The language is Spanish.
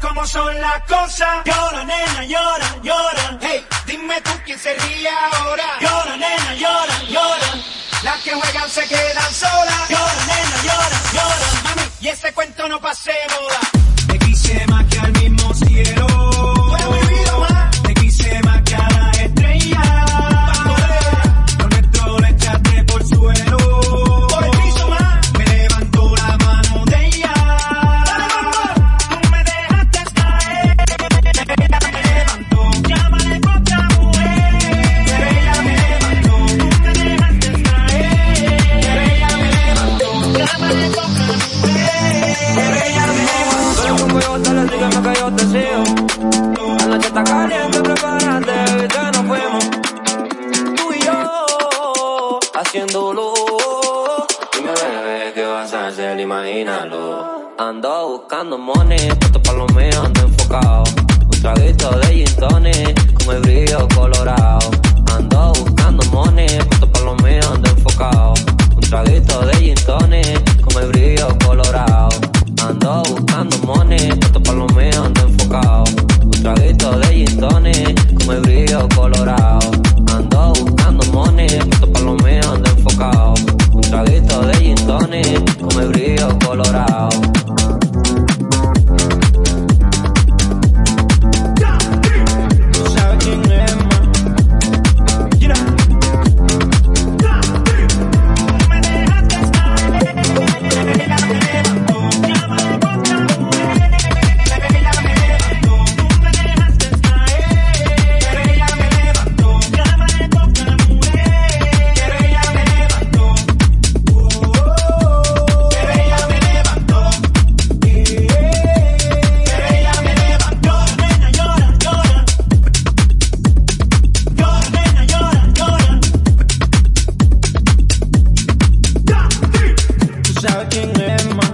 cómo son las cosas. Llora, nena, llora, llora. Hey, dime tú quién se ríe ahora. Llora, nena, llora, llora. Las que juegan se quedan solas. Llora, nena, llora, llora. Mami, y ese cuento no pase moda. Me quise más que al mismo cielo. La noche está caliente, prepárate, que nos fuimos. Tú y yo, haciéndolo. Dime, bebé, ¿qué vas a hacer? Imagínalo. Ando buscando money, puesto pa' lo mío, ando enfocado. Buscando money, puesto pa' lo mío, ando enfocado. Un traguito de gin con el brillo colorado. Ando buscando money, puesto pa' lo mío, ando enfocado. Un traguito de gin con el brillo colorado. out in them.